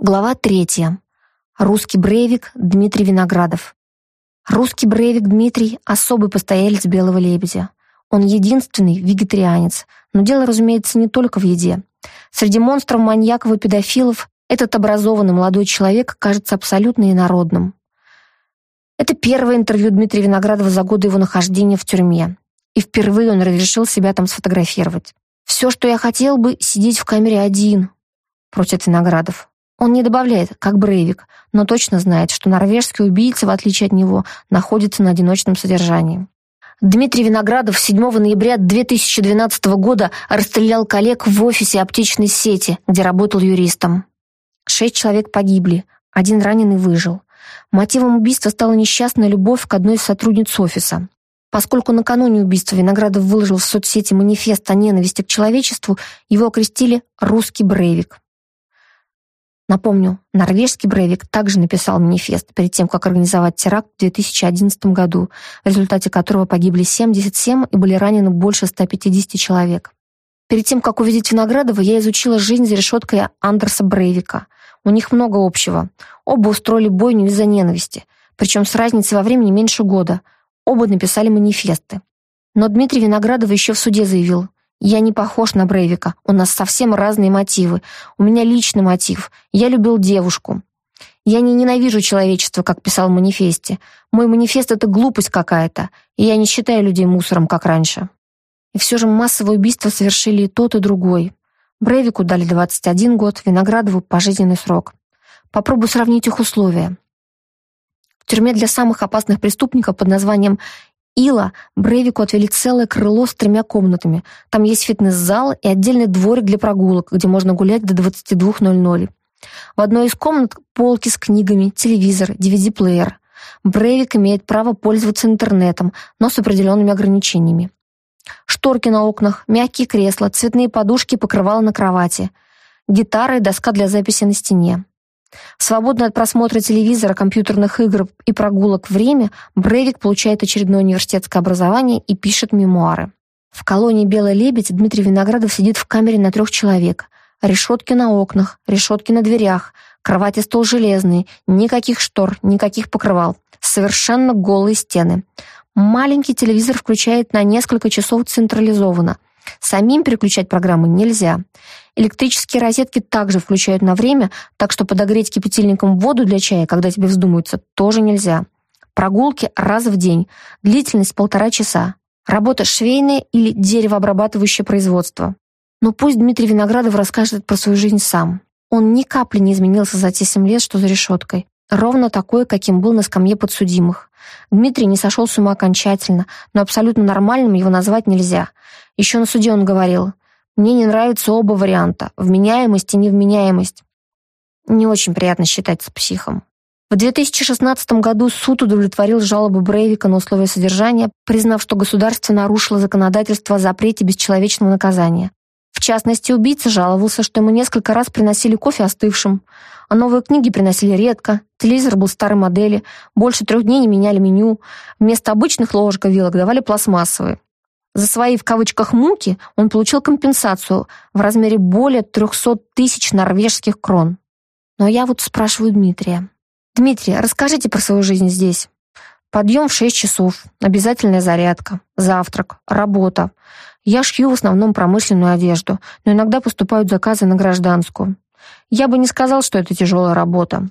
Глава третья. Русский брейвик Дмитрий Виноградов. Русский брейвик Дмитрий – особый постоялец «Белого лебедя». Он единственный вегетарианец, но дело, разумеется, не только в еде. Среди монстров, маньяков и педофилов этот образованный молодой человек кажется абсолютно инородным. Это первое интервью Дмитрия Виноградова за годы его нахождения в тюрьме. И впервые он разрешил себя там сфотографировать. «Все, что я хотел бы, сидеть в камере один», — просит Виноградов. Он не добавляет, как Брейвик, но точно знает, что норвежский убийца, в отличие от него, находится на одиночном содержании. Дмитрий Виноградов 7 ноября 2012 года расстрелял коллег в офисе аптечной сети, где работал юристом. Шесть человек погибли, один раненый выжил. Мотивом убийства стала несчастная любовь к одной из сотрудниц офиса. Поскольку накануне убийства Виноградов выложил в соцсети манифест о ненависти к человечеству, его окрестили «русский Брейвик». Напомню, норвежский Брейвик также написал манифест перед тем, как организовать теракт в 2011 году, в результате которого погибли 77 и были ранены больше 150 человек. Перед тем, как увидеть Виноградова, я изучила жизнь за решеткой Андерса Брейвика. У них много общего. Оба устроили бойню из-за ненависти, причем с разницей во времени меньше года. Оба написали манифесты. Но Дмитрий Виноградов еще в суде заявил, «Я не похож на Брейвика, у нас совсем разные мотивы. У меня личный мотив. Я любил девушку. Я не ненавижу человечество, как писал в манифесте. Мой манифест — это глупость какая-то, и я не считаю людей мусором, как раньше». И все же массовое убийство совершили и тот, и другой. Брейвику дали 21 год, Виноградову — пожизненный срок. Попробую сравнить их условия. В тюрьме для самых опасных преступников под названием Ила Брейвику отвели целое крыло с тремя комнатами. Там есть фитнес-зал и отдельный дворик для прогулок, где можно гулять до 22.00. В одной из комнат полки с книгами, телевизор, DVD-плеер. Брейвик имеет право пользоваться интернетом, но с определенными ограничениями. Шторки на окнах, мягкие кресла, цветные подушки покрывала на кровати. Гитара и доска для записи на стене. Свободное от просмотра телевизора, компьютерных игр и прогулок время Брейвик получает очередное университетское образование и пишет мемуары. В колонии «Белый лебедь» Дмитрий Виноградов сидит в камере на трех человек. Решетки на окнах, решетки на дверях, кровати стол железный, никаких штор, никаких покрывал. Совершенно голые стены. Маленький телевизор включает на несколько часов централизованно. Самим переключать программы нельзя. Электрические розетки также включают на время, так что подогреть кипятильником воду для чая, когда тебе вздумается, тоже нельзя. Прогулки раз в день. Длительность полтора часа. Работа швейная или деревообрабатывающее производство. Но пусть Дмитрий Виноградов расскажет про свою жизнь сам. Он ни капли не изменился за те семь лет, что за решеткой. Ровно такой, каким был на скамье подсудимых. Дмитрий не сошел с ума окончательно, но абсолютно нормальным его назвать нельзя. Еще на суде он говорил, «Мне не нравятся оба варианта – вменяемость и невменяемость». Не очень приятно считать с психом. В 2016 году суд удовлетворил жалобу Брейвика на условия содержания, признав, что государство нарушило законодательство о запрете бесчеловечного наказания. В частности, убийца жаловался, что ему несколько раз приносили кофе остывшим, а новые книги приносили редко, телевизор был старой модели, больше трех дней не меняли меню, вместо обычных ложек и вилок давали пластмассовые. За свои, в кавычках, муки он получил компенсацию в размере более 300 тысяч норвежских крон. Но я вот спрашиваю Дмитрия. «Дмитрий, расскажите про свою жизнь здесь». Подъем в 6 часов, обязательная зарядка, завтрак, работа. Я шью в основном промышленную одежду, но иногда поступают заказы на гражданскую. Я бы не сказал, что это тяжелая работа.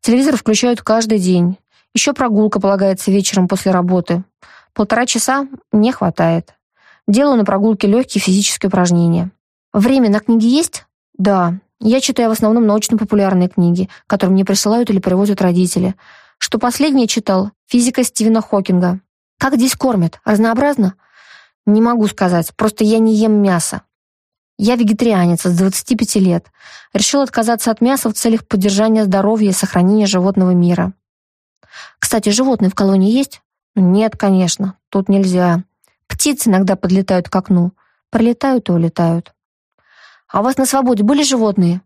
Телевизор включают каждый день. Еще прогулка полагается вечером после работы. Полтора часа не хватает. Делаю на прогулке легкие физические упражнения. Время на книги есть? Да. Я читаю в основном научно-популярные книги, которые мне присылают или привозят родители. Что последнее читал? Физика Стивена Хокинга. Как здесь кормят? Разнообразно? Не могу сказать, просто я не ем мясо. Я вегетарианец с 25 лет. Решил отказаться от мяса в целях поддержания здоровья и сохранения животного мира. Кстати, животные в колонии есть? Нет, конечно, тут нельзя. Птицы иногда подлетают к окну. Пролетают и улетают. А у вас на свободе были животные?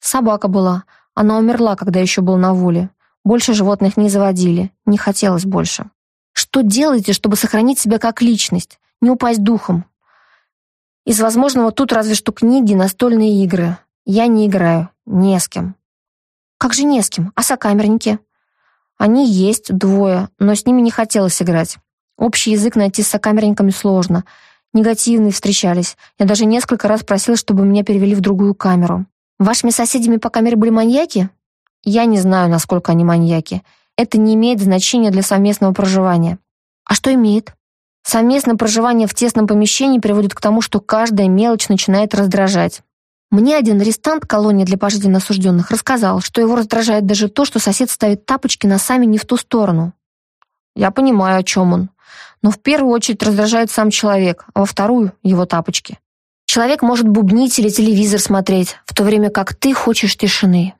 Собака была. Она умерла, когда еще был на воле. Больше животных не заводили. Не хотелось больше. Что делаете, чтобы сохранить себя как личность? Не упасть духом? Из возможного тут разве что книги, настольные игры. Я не играю. Не с кем. Как же не с кем? А сокамерники? Они есть, двое, но с ними не хотелось играть. Общий язык найти с сокамерниками сложно. Негативные встречались. Я даже несколько раз просил, чтобы меня перевели в другую камеру. Вашими соседями по камере были маньяки? Я не знаю, насколько они маньяки. Это не имеет значения для совместного проживания. А что имеет? Совместное проживание в тесном помещении приводит к тому, что каждая мелочь начинает раздражать. Мне один арестант колонии для пожизненно осужденных рассказал, что его раздражает даже то, что сосед ставит тапочки носами не в ту сторону. Я понимаю, о чем он. Но в первую очередь раздражает сам человек, а во вторую — его тапочки. Человек может бубнить или телевизор смотреть, в то время как ты хочешь тишины.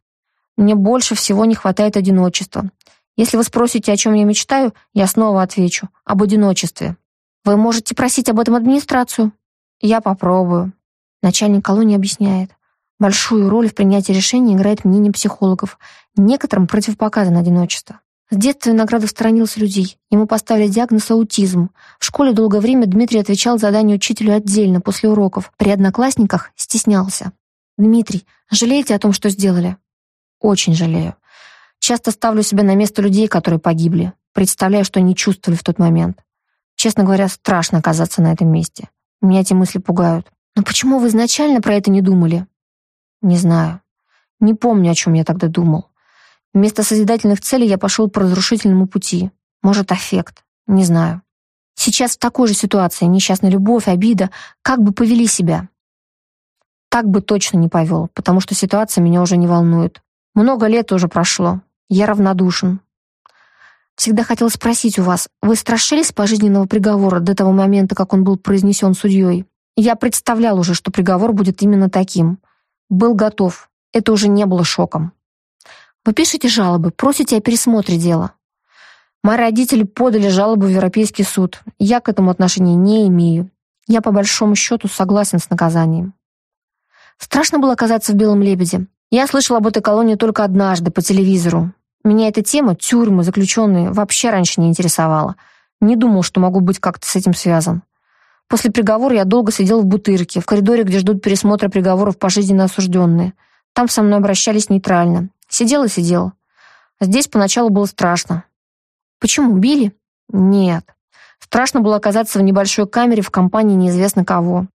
Мне больше всего не хватает одиночества. Если вы спросите, о чем я мечтаю, я снова отвечу — об одиночестве. Вы можете просить об этом администрацию. Я попробую. Начальник колонии объясняет. Большую роль в принятии решений играет мнение психологов. Некоторым противопоказано одиночество. С детства Виноградов сторонился людей. Ему поставили диагноз аутизм. В школе долгое время Дмитрий отвечал задание учителю отдельно, после уроков. При одноклассниках стеснялся. «Дмитрий, жалеете о том, что сделали?» «Очень жалею. Часто ставлю себя на место людей, которые погибли. Представляю, что они чувствовали в тот момент. Честно говоря, страшно оказаться на этом месте. Меня эти мысли пугают. Но почему вы изначально про это не думали? Не знаю. Не помню, о чем я тогда думал. Вместо созидательных целей я пошел по разрушительному пути. Может, аффект. Не знаю. Сейчас в такой же ситуации несчастная любовь, обида. Как бы повели себя? Так бы точно не повел, потому что ситуация меня уже не волнует. Много лет уже прошло. Я равнодушен. Всегда хотел спросить у вас, вы страшились пожизненного приговора до того момента, как он был произнесен судьей? Я представлял уже, что приговор будет именно таким. Был готов. Это уже не было шоком. Вы пишете жалобы, просите о пересмотре дела. Мои родители подали жалобу в Европейский суд. Я к этому отношения не имею. Я по большому счету согласен с наказанием. Страшно было оказаться в «Белом лебеде». Я слышал об этой колонии только однажды по телевизору. Меня эта тема, тюрьмы, заключенные, вообще раньше не интересовала. Не думал, что могу быть как-то с этим связан. После приговора я долго сидел в бутырке, в коридоре, где ждут пересмотра приговоров пожизненно осужденные. Там со мной обращались нейтрально. Сидел и сидел. Здесь поначалу было страшно. Почему, били? Нет. Страшно было оказаться в небольшой камере в компании неизвестно кого.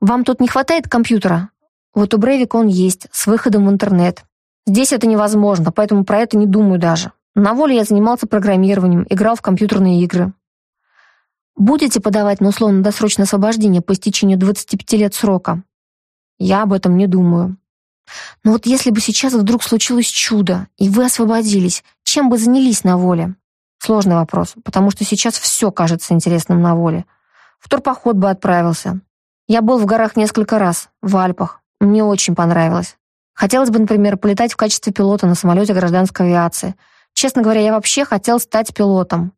Вам тут не хватает компьютера? Вот у Брейвика он есть, с выходом в интернет. Здесь это невозможно, поэтому про это не думаю даже. На воле я занимался программированием, играл в компьютерные игры. Будете подавать на условно-досрочное освобождение по истечению 25 лет срока? Я об этом не думаю. Но вот если бы сейчас вдруг случилось чудо, и вы освободились, чем бы занялись на воле? Сложный вопрос, потому что сейчас все кажется интересным на воле. В турпоход бы отправился. Я был в горах несколько раз, в Альпах. Мне очень понравилось. Хотелось бы, например, полетать в качестве пилота на самолете гражданской авиации. Честно говоря, я вообще хотел стать пилотом.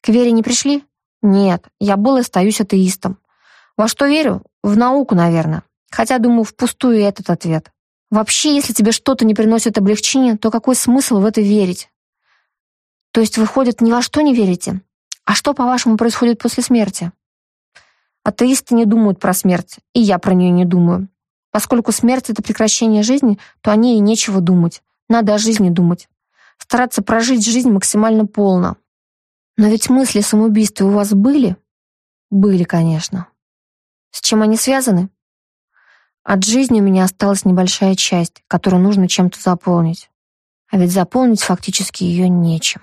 К Вере не пришли? Нет, я был и остаюсь атеистом. Во что верю? В науку, наверное. Хотя, думаю, впустую этот ответ. Вообще, если тебе что-то не приносит облегчения, то какой смысл в это верить? То есть, выходит, ни во что не верите? А что, по-вашему, происходит после смерти? Атеисты не думают про смерть, и я про нее не думаю. Поскольку смерть — это прекращение жизни, то о ней и нечего думать. Надо о жизни думать. Стараться прожить жизнь максимально полно. Но ведь мысли о самоубийстве у вас были? Были, конечно. С чем они связаны? От жизни у меня осталась небольшая часть, которую нужно чем-то заполнить. А ведь заполнить фактически ее нечем.